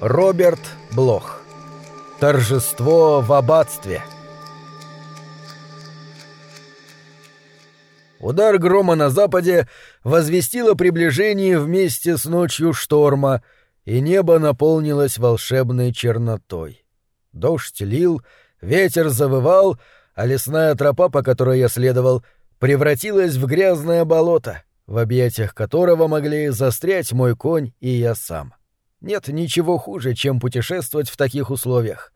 Роберт Блох. Торжество в аббатстве. Удар грома на западе возвестил о приближении вместе с ночью шторма, и небо наполнилось волшебной чернотой. Дождь лил, ветер завывал, а лесная тропа, по которой я следовал, превратилась в грязное болото, в объятиях которого могли застрять мой конь и я сам. Нет ничего хуже, чем путешествовать в таких условиях.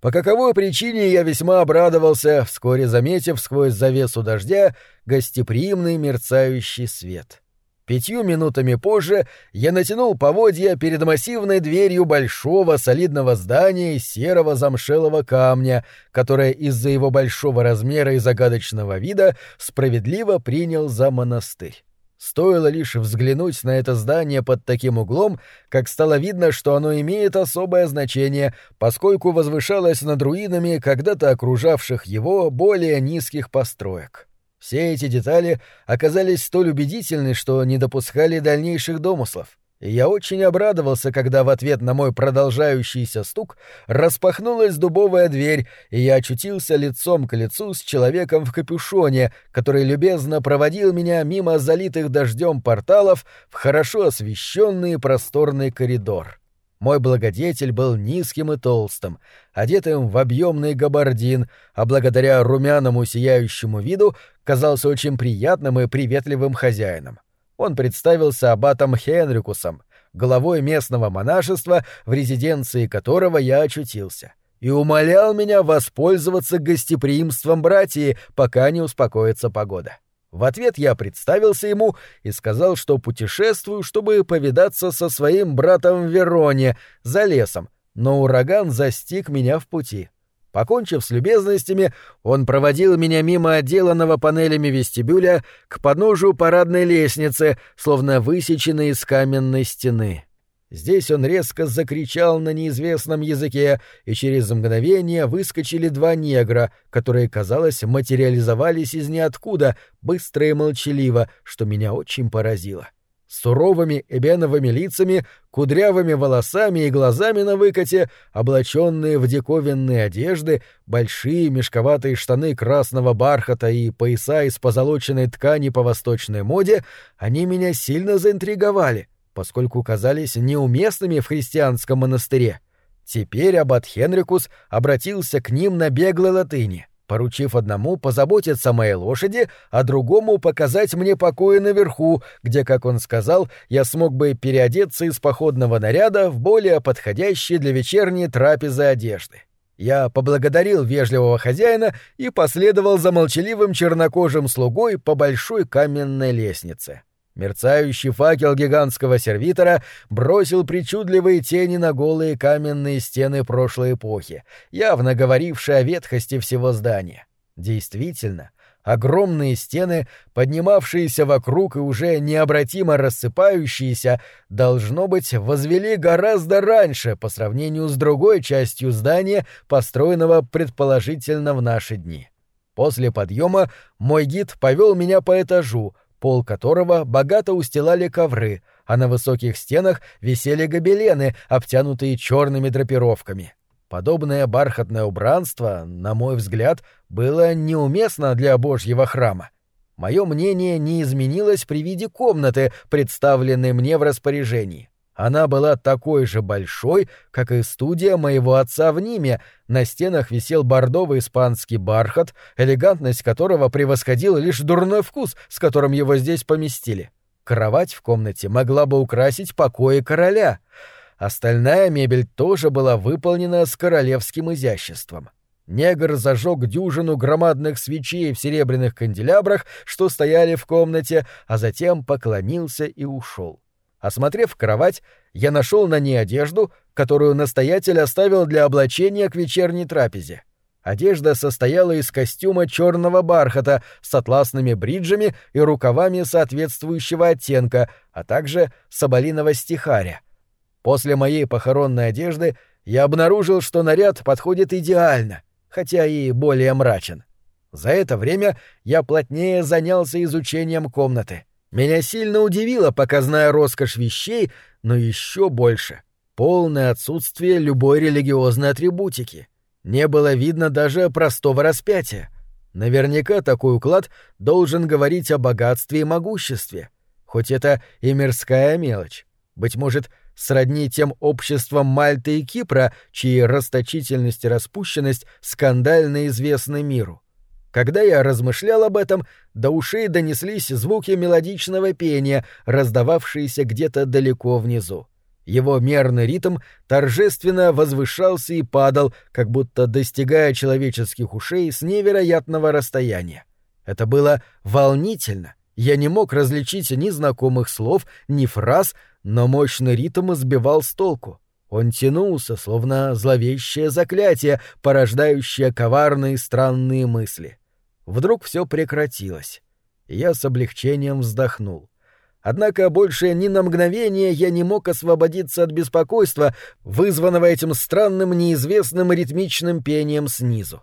По каковой причине я весьма обрадовался, вскоре заметив сквозь завесу дождя гостеприимный мерцающий свет. Пятью минутами позже я натянул поводья перед массивной дверью большого солидного здания серого замшелого камня, которое из-за его большого размера и загадочного вида справедливо принял за монастырь. Стоило лишь взглянуть на это здание под таким углом, как стало видно, что оно имеет особое значение, поскольку возвышалось над руинами когда-то окружавших его более низких построек. Все эти детали оказались столь убедительны, что не допускали дальнейших домыслов я очень обрадовался, когда в ответ на мой продолжающийся стук распахнулась дубовая дверь, и я очутился лицом к лицу с человеком в капюшоне, который любезно проводил меня мимо залитых дождем порталов в хорошо освещенный просторный коридор. Мой благодетель был низким и толстым, одетым в объемный габардин, а благодаря румяному сияющему виду казался очень приятным и приветливым хозяином он представился аббатом Хенрикусом, главой местного монашества, в резиденции которого я очутился, и умолял меня воспользоваться гостеприимством братьи, пока не успокоится погода. В ответ я представился ему и сказал, что путешествую, чтобы повидаться со своим братом в Вероне, за лесом, но ураган застиг меня в пути. Покончив с любезностями, он проводил меня мимо отделанного панелями вестибюля к подножию парадной лестницы, словно высеченной из каменной стены. Здесь он резко закричал на неизвестном языке, и через мгновение выскочили два негра, которые, казалось, материализовались из ниоткуда, быстро и молчаливо, что меня очень поразило. — суровыми эбеновыми лицами, кудрявыми волосами и глазами на выкате, облаченные в диковинные одежды, большие мешковатые штаны красного бархата и пояса из позолоченной ткани по восточной моде, они меня сильно заинтриговали, поскольку казались неуместными в христианском монастыре. Теперь аббат Хенрикус обратился к ним на беглой латыни — поручив одному позаботиться о моей лошади, а другому показать мне покои наверху, где, как он сказал, я смог бы переодеться из походного наряда в более подходящие для вечерней трапезы одежды. Я поблагодарил вежливого хозяина и последовал за молчаливым чернокожим слугой по большой каменной лестнице. Мерцающий факел гигантского сервитора бросил причудливые тени на голые каменные стены прошлой эпохи, явно говорившие о ветхости всего здания. Действительно, огромные стены, поднимавшиеся вокруг и уже необратимо рассыпающиеся, должно быть, возвели гораздо раньше по сравнению с другой частью здания, построенного предположительно в наши дни. После подъема мой гид повел меня по этажу, пол которого богато устилали ковры, а на высоких стенах висели гобелены, обтянутые черными драпировками. Подобное бархатное убранство, на мой взгляд, было неуместно для Божьего храма. Мое мнение не изменилось при виде комнаты, представленной мне в распоряжении. Она была такой же большой, как и студия моего отца в Ниме. На стенах висел бордовый испанский бархат, элегантность которого превосходила лишь дурной вкус, с которым его здесь поместили. Кровать в комнате могла бы украсить покои короля. Остальная мебель тоже была выполнена с королевским изяществом. Негр зажег дюжину громадных свечей в серебряных канделябрах, что стояли в комнате, а затем поклонился и ушел. Осмотрев кровать, я нашел на ней одежду, которую настоятель оставил для облачения к вечерней трапезе. Одежда состояла из костюма черного бархата с атласными бриджами и рукавами соответствующего оттенка, а также соболиного стихаря. После моей похоронной одежды я обнаружил, что наряд подходит идеально, хотя и более мрачен. За это время я плотнее занялся изучением комнаты — меня сильно удивила показная роскошь вещей, но еще больше полное отсутствие любой религиозной атрибутики. Не было видно даже простого распятия. Наверняка такой уклад должен говорить о богатстве и могуществе. Хоть это и мирская мелочь. Быть может, сродни тем обществам Мальты и Кипра, чьи расточительность и распущенность скандально известны миру. Когда я размышлял об этом, до ушей донеслись звуки мелодичного пения, раздававшиеся где-то далеко внизу. Его мерный ритм торжественно возвышался и падал, как будто достигая человеческих ушей с невероятного расстояния. Это было волнительно. Я не мог различить ни знакомых слов, ни фраз, но мощный ритм сбивал с толку. Он тянулся, словно зловещее заклятие, порождающее коварные странные мысли. Вдруг все прекратилось. Я с облегчением вздохнул. Однако больше ни на мгновение я не мог освободиться от беспокойства, вызванного этим странным неизвестным ритмичным пением снизу.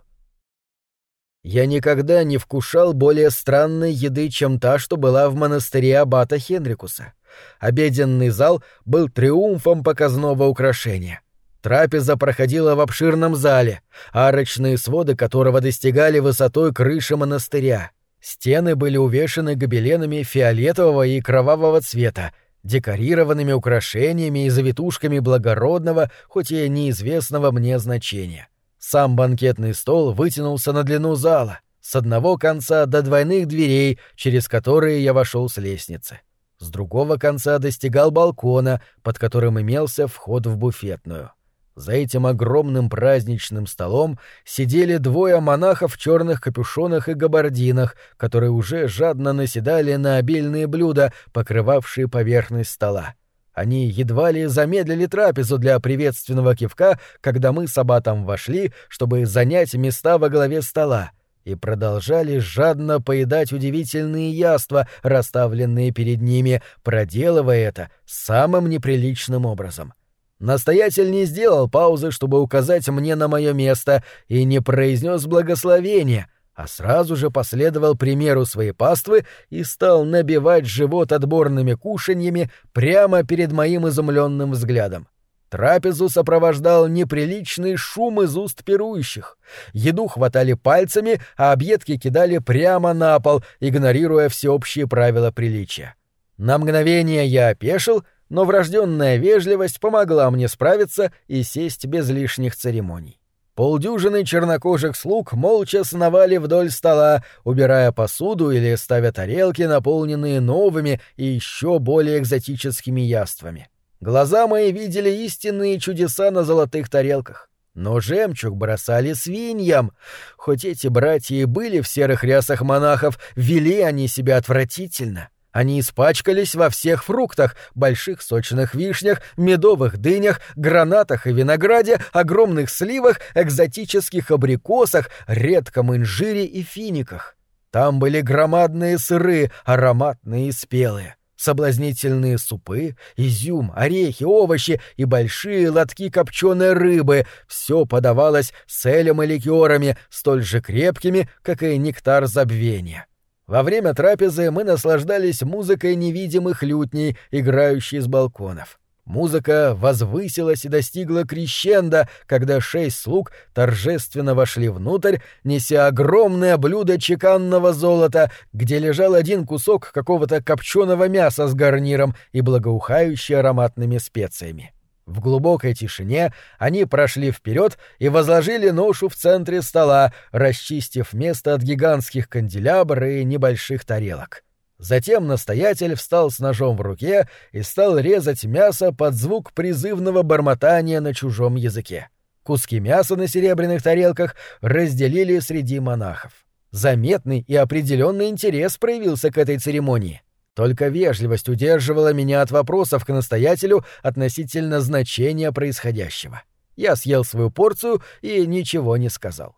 Я никогда не вкушал более странной еды, чем та, что была в монастыре аббата Хенрикуса. Обеденный зал был триумфом показного украшения. Трапеза проходила в обширном зале, арочные своды которого достигали высотой крыши монастыря. Стены были увешаны гобеленами фиолетового и кровавого цвета, декорированными украшениями и завитушками благородного, хоть и неизвестного мне значения. Сам банкетный стол вытянулся на длину зала, с одного конца до двойных дверей, через которые я вошел с лестницы. С другого конца достигал балкона, под которым имелся вход в буфетную. За этим огромным праздничным столом сидели двое монахов в черных капюшонах и габардинах, которые уже жадно наседали на обильные блюда, покрывавшие поверхность стола. Они едва ли замедлили трапезу для приветственного кивка, когда мы с аббатом вошли, чтобы занять места во главе стола, и продолжали жадно поедать удивительные яства, расставленные перед ними, проделывая это самым неприличным образом. Настоятель не сделал паузы, чтобы указать мне на мое место, и не произнес благословения, а сразу же последовал примеру своей паствы и стал набивать живот отборными кушаньями прямо перед моим изумленным взглядом. Трапезу сопровождал неприличный шум из уст пирующих. Еду хватали пальцами, а объедки кидали прямо на пол, игнорируя всеобщие правила приличия. На мгновение я опешил — но врожденная вежливость помогла мне справиться и сесть без лишних церемоний. Полдюжины чернокожих слуг молча сновали вдоль стола, убирая посуду или ставя тарелки, наполненные новыми и еще более экзотическими яствами. Глаза мои видели истинные чудеса на золотых тарелках. Но жемчуг бросали свиньям. Хоть эти братья и были в серых рясах монахов, вели они себя отвратительно. — они испачкались во всех фруктах, больших сочных вишнях, медовых дынях, гранатах и винограде, огромных сливах, экзотических абрикосах, редком инжире и финиках. Там были громадные сыры, ароматные и спелые, соблазнительные супы, изюм, орехи, овощи и большие лотки копченой рыбы. Все подавалось с элем и ликерами, столь же крепкими, как и нектар забвения. Во время трапезы мы наслаждались музыкой невидимых лютней, играющей с балконов. Музыка возвысилась и достигла крещенда, когда шесть слуг торжественно вошли внутрь, неся огромное блюдо чеканного золота, где лежал один кусок какого-то копченого мяса с гарниром и благоухающий ароматными специями. В глубокой тишине они прошли вперед и возложили ношу в центре стола, расчистив место от гигантских канделябр и небольших тарелок. Затем настоятель встал с ножом в руке и стал резать мясо под звук призывного бормотания на чужом языке. Куски мяса на серебряных тарелках разделили среди монахов. Заметный и определенный интерес проявился к этой церемонии. Только вежливость удерживала меня от вопросов к настоятелю относительно значения происходящего. Я съел свою порцию и ничего не сказал.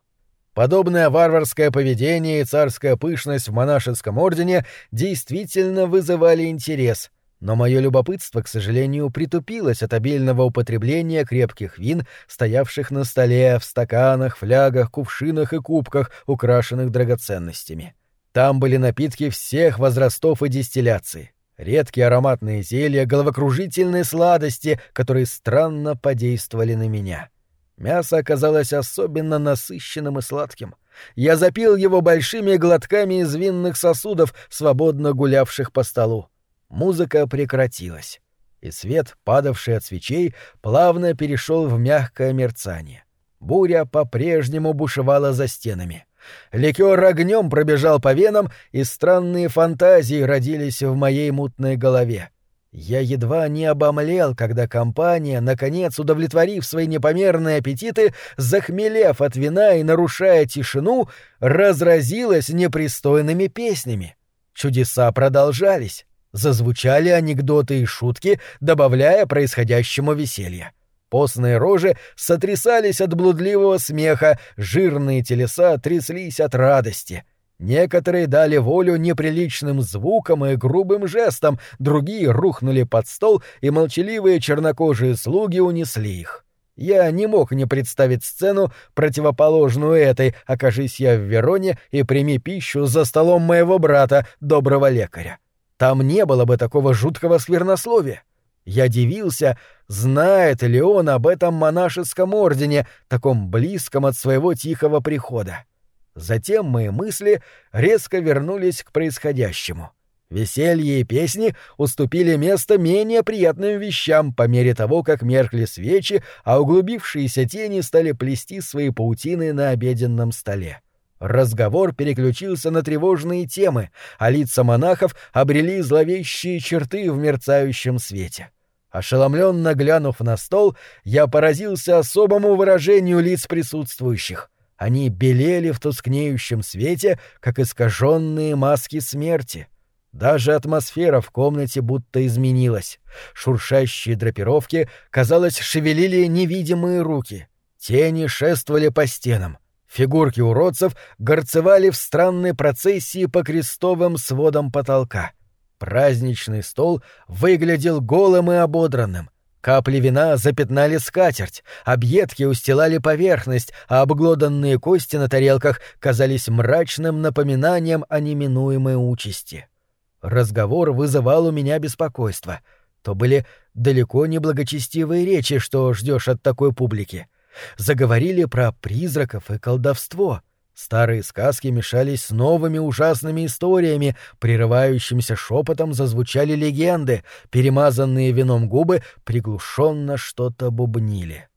Подобное варварское поведение и царская пышность в монашеском ордене действительно вызывали интерес, но мое любопытство, к сожалению, притупилось от обильного употребления крепких вин, стоявших на столе, в стаканах, флягах, кувшинах и кубках, украшенных драгоценностями. Там были напитки всех возрастов и дистилляций. Редкие ароматные зелья, головокружительные сладости, которые странно подействовали на меня. Мясо оказалось особенно насыщенным и сладким. Я запил его большими глотками из винных сосудов, свободно гулявших по столу. Музыка прекратилась, и свет, падавший от свечей, плавно перешел в мягкое мерцание. Буря по-прежнему бушевала за стенами. Ликер огнем пробежал по венам, и странные фантазии родились в моей мутной голове. Я едва не обомлел, когда компания, наконец удовлетворив свои непомерные аппетиты, захмелев от вина и нарушая тишину, разразилась непристойными песнями. Чудеса продолжались. Зазвучали анекдоты и шутки, добавляя происходящему веселье. Постные рожи сотрясались от блудливого смеха, жирные телеса тряслись от радости. Некоторые дали волю неприличным звукам и грубым жестам, другие рухнули под стол, и молчаливые чернокожие слуги унесли их. Я не мог не представить сцену, противоположную этой, окажись я в Вероне и прими пищу за столом моего брата, доброго лекаря. Там не было бы такого жуткого сквернословия. Я дивился, знает ли он об этом монашеском ордене, таком близком от своего тихого прихода. Затем мои мысли резко вернулись к происходящему. Веселье и песни уступили место менее приятным вещам по мере того, как меркли свечи, а углубившиеся тени стали плести свои паутины на обеденном столе. Разговор переключился на тревожные темы, а лица монахов обрели зловещие черты в мерцающем свете. Ошеломленно глянув на стол, я поразился особому выражению лиц присутствующих. Они белели в тускнеющем свете, как искаженные маски смерти. Даже атмосфера в комнате будто изменилась. Шуршащие драпировки, казалось, шевелили невидимые руки. Тени шествовали по стенам. Фигурки уродцев горцевали в странной процессии по крестовым сводам потолка. Праздничный стол выглядел голым и ободранным. Капли вина запятнали скатерть, объедки устилали поверхность, а обглоданные кости на тарелках казались мрачным напоминанием о неминуемой участи. Разговор вызывал у меня беспокойство. То были далеко не благочестивые речи, что ждешь от такой публики заговорили про призраков и колдовство. Старые сказки мешались с новыми ужасными историями, прерывающимся шепотом зазвучали легенды, перемазанные вином губы приглушенно что-то бубнили.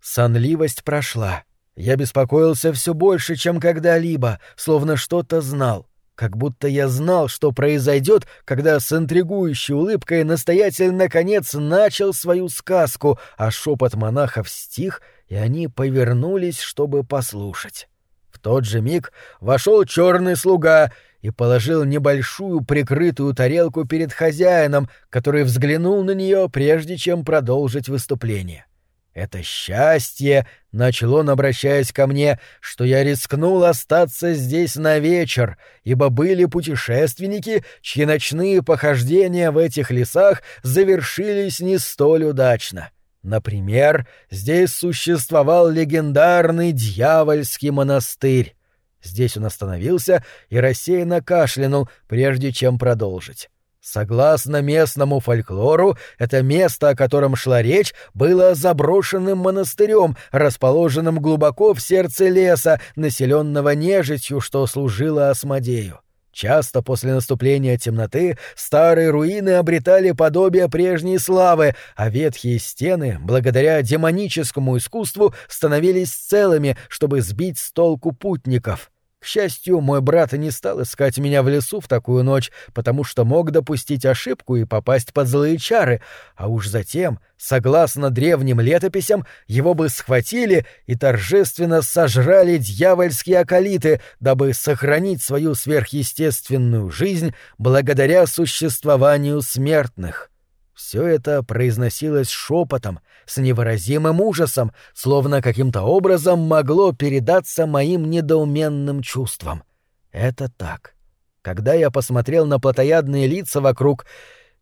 Сонливость прошла. Я беспокоился все больше, чем когда-либо, словно что-то знал. Как будто я знал, что произойдет, когда с интригующей улыбкой настоятель наконец начал свою сказку, а шепот монахов стих — и они повернулись, чтобы послушать. В тот же миг вошел черный слуга и положил небольшую прикрытую тарелку перед хозяином, который взглянул на нее, прежде чем продолжить выступление. «Это счастье», — начал он, обращаясь ко мне, — «что я рискнул остаться здесь на вечер, ибо были путешественники, чьи ночные похождения в этих лесах завершились не столь удачно. Например, здесь существовал легендарный дьявольский монастырь. Здесь он остановился и рассеянно кашлянул, прежде чем продолжить. Согласно местному фольклору, это место, о котором шла речь, было заброшенным монастырем, расположенным глубоко в сердце леса, населенного нежитью, что служило Осмодею. Часто после наступления темноты старые руины обретали подобие прежней славы, а ветхие стены, благодаря демоническому искусству, становились целыми, чтобы сбить с толку путников. К счастью, мой брат не стал искать меня в лесу в такую ночь, потому что мог допустить ошибку и попасть под злые чары, а уж затем, согласно древним летописям, его бы схватили и торжественно сожрали дьявольские околиты, дабы сохранить свою сверхъестественную жизнь благодаря существованию смертных. Все это произносилось шепотом, с невыразимым ужасом, словно каким-то образом могло передаться моим недоуменным чувствам. Это так. Когда я посмотрел на плотоядные лица вокруг,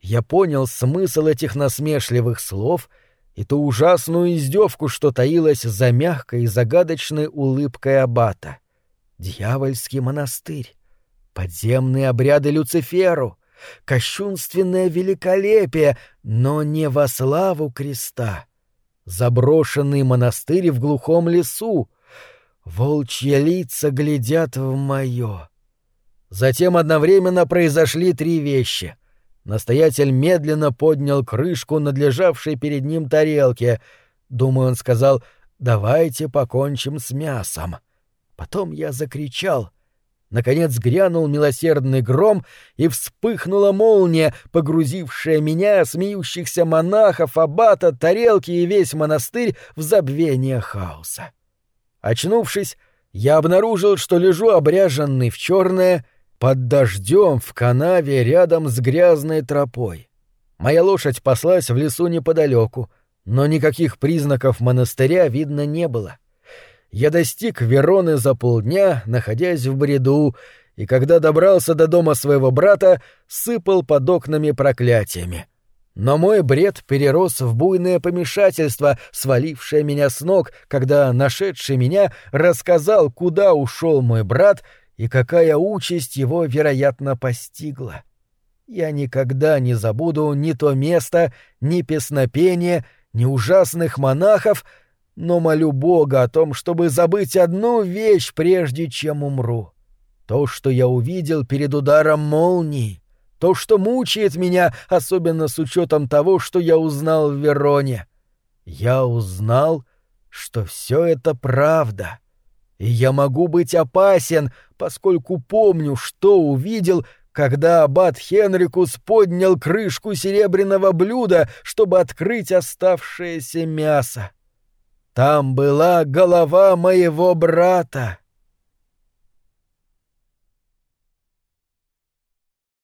я понял смысл этих насмешливых слов и ту ужасную издевку, что таилась за мягкой и загадочной улыбкой аббата. Дьявольский монастырь, подземные обряды Люциферу — кощунственное великолепие, но не во славу креста. Заброшенный монастырь в глухом лесу. Волчьи лица глядят в мое. Затем одновременно произошли три вещи. Настоятель медленно поднял крышку надлежавшей перед ним тарелки. Думаю, он сказал «давайте покончим с мясом». Потом я закричал — Наконец грянул милосердный гром, и вспыхнула молния, погрузившая меня, смеющихся монахов, аббата, тарелки и весь монастырь в забвение хаоса. Очнувшись, я обнаружил, что лежу обряженный в черное под дождем в канаве рядом с грязной тропой. Моя лошадь паслась в лесу неподалеку, но никаких признаков монастыря видно не было. Я достиг Вероны за полдня, находясь в бреду, и когда добрался до дома своего брата, сыпал под окнами проклятиями. Но мой бред перерос в буйное помешательство, свалившее меня с ног, когда нашедший меня рассказал, куда ушел мой брат и какая участь его, вероятно, постигла. Я никогда не забуду ни то место, ни песнопение, ни ужасных монахов — но молю Бога о том, чтобы забыть одну вещь, прежде чем умру. То, что я увидел перед ударом молнии, то, что мучает меня, особенно с учетом того, что я узнал в Вероне. Я узнал, что все это правда. И я могу быть опасен, поскольку помню, что увидел, когда аббат Хенрикус поднял крышку серебряного блюда, чтобы открыть оставшееся мясо. Там была голова моего брата.